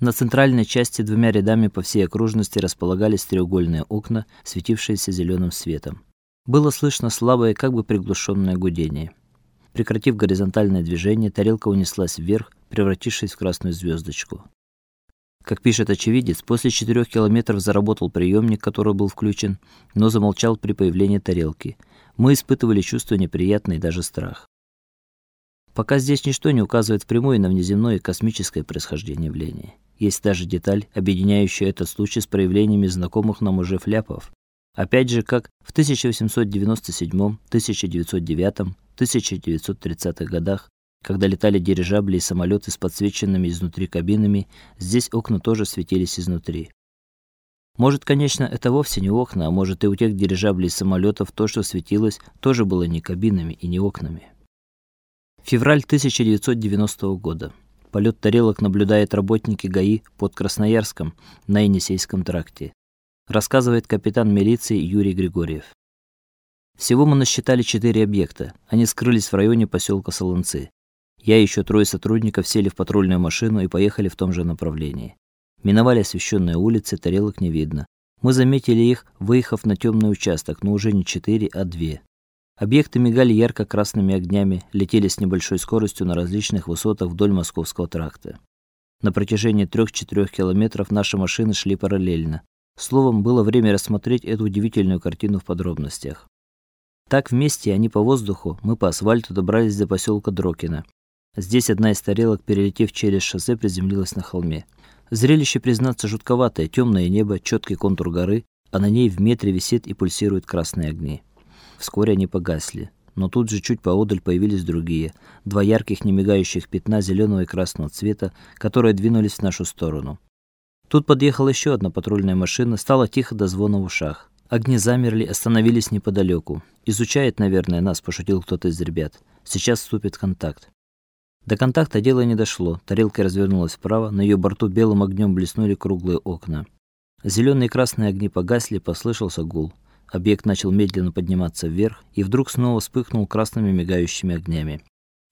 На центральной части двумя рядами по всей окружности располагались треугольные окна, светившиеся зеленым светом. Было слышно слабое, как бы приглушенное гудение. Прекратив горизонтальное движение, тарелка унеслась вверх, превратившись в красную звездочку. Как пишет очевидец, после четырех километров заработал приемник, который был включен, но замолчал при появлении тарелки. Мы испытывали чувство неприятное и даже страх. Пока здесь ничто не указывает впрямую на внеземное космическое происхождение явления. Есть даже деталь, объединяющая этот случай с проявлениями знакомых нам уже фляпов. Опять же, как в 1897, 1909, 1930 годах, когда летали дирижабли и самолеты с подсвеченными изнутри кабинами, здесь окна тоже светились изнутри. Может, конечно, это вовсе не окна, а может и у тех дирижаблей и самолетов то, что светилось, тоже было не кабинами и не окнами. Февраль 1990 года. Полет тарелок наблюдают работники ГАИ под Красноярском на Енисейском тракте. Рассказывает капитан милиции Юрий Григорьев. Всего мы насчитали четыре объекта. Они скрылись в районе поселка Солонцы. Я и еще трое сотрудников сели в патрульную машину и поехали в том же направлении. Миновали освещенные улицы, тарелок не видно. Мы заметили их, выехав на темный участок, но уже не четыре, а две. Объекты мигали ярко-красными огнями, летели с небольшой скоростью на различных высотах вдоль Московского тракта. На протяжении 3-4 километров наши машины шли параллельно. Словом, было время рассмотреть эту удивительную картину в подробностях. Так вместе они по воздуху, мы по асфальту добрались до поселка Дрокино. Здесь одна из тарелок, перелетев через шоссе, приземлилась на холме. Зрелище, признаться, жутковатое: темное небо, четкий контур горы, а на ней в метре висит и пульсируют красные огни. Вскоре они погасли, но тут же чуть поодаль появились другие, два ярких немигающих пятна зеленого и красного цвета, которые двинулись в нашу сторону. Тут подъехала еще одна патрульная машина, стало тихо до звона в ушах. Огни замерли, остановились неподалеку. Изучает, наверное, нас, пошутил кто-то из ребят. Сейчас вступит контакт. До контакта дело не дошло. Тарелка развернулась вправо, на ее борту белым огнем блеснули круглые окна. Зеленые и красные огни погасли, послышался гул. Объект начал медленно подниматься вверх и вдруг снова вспыхнул красными мигающими огнями.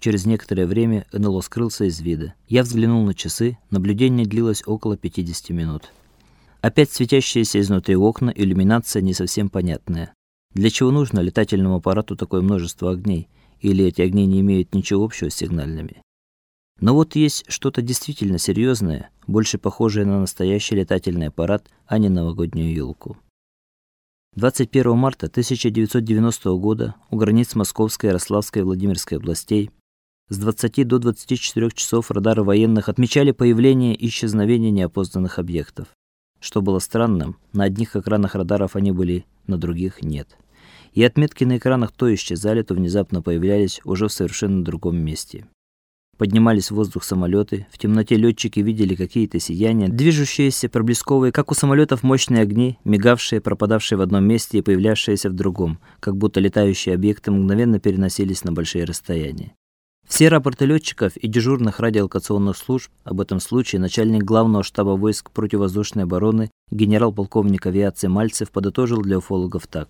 Через некоторое время НЛО скрылся из вида. Я взглянул на часы, наблюдение длилось около 50 минут. Опять светящиеся изнутри окна, иллюминация не совсем понятная. Для чего нужно летательному аппарату такое множество огней? Или эти огни не имеют ничего общего с сигнальными? Но вот есть что-то действительно серьезное, больше похожее на настоящий летательный аппарат, а не новогоднюю елку. 21 марта 1990 года у границ Московской, Ярославской и Владимирской областей с 20 до 24 часов радары военных отмечали появление и исчезновение неопознанных объектов. Что было странным, на одних экранах радаров они были, на других нет. И отметки на экранах то исчезали, то внезапно появлялись уже в совершенно другом месте. Поднимались в воздух самолеты, в темноте летчики видели какие-то сияния, движущиеся, проблесковые, как у самолетов мощные огни, мигавшие, пропадавшие в одном месте и появлявшиеся в другом, как будто летающие объекты мгновенно переносились на большие расстояния. Все рапорты летчиков и дежурных радиолокационных служб об этом случае начальник главного штаба войск противовоздушной обороны генерал-полковник авиации Мальцев подытожил для уфологов так: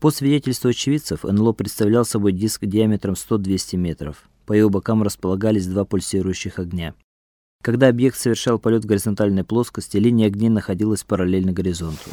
По свидетельству очевидцев, НЛО представлял собой диск диаметром 100-200 метров. По его бокам располагались два пульсирующих огня. Когда объект совершал полет в горизонтальной плоскости, линия огней находилась параллельно горизонту.